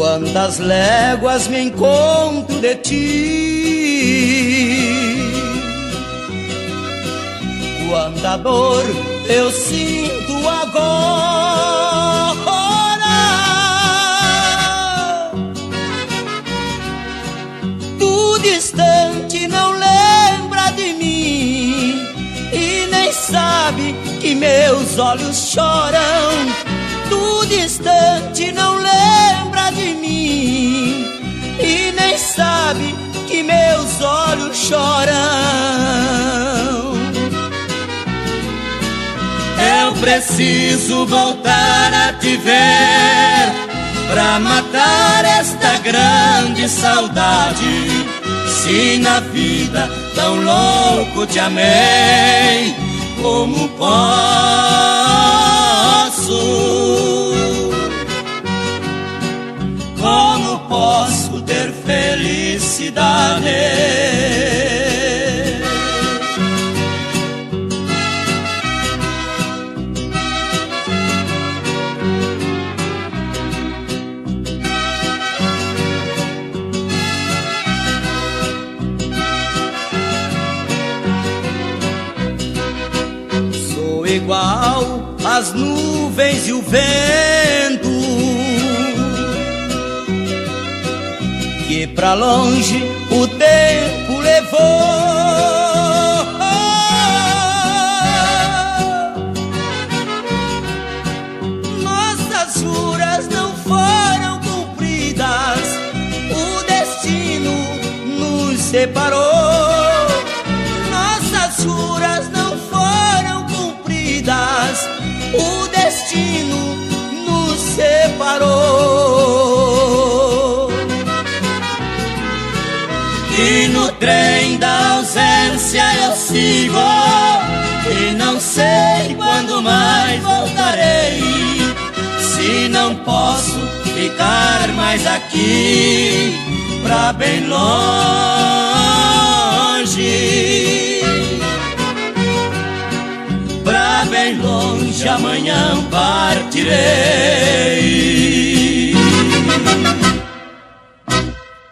Quantas léguas me encontro de ti. Quanta dor eu sinto agora. Tu distante não lembra de mim E nem sabe que meus olhos choram. Tu distante não lembra preciso voltar a te ver Pra matar esta grande saudade. Se na vida tão louco te amei Como posso? Como posso ter felicidade igual às nuvens e o vento que pra longe o tempo levou. Nossas juras não foram cumpridas, o destino nos separou. Nossas juras não cumpridas, o destino nos separou. E no trem da ausência eu sigo E não sei quando mais voltarei Se não posso ficar mais aqui Pra bem longe amanhã partirei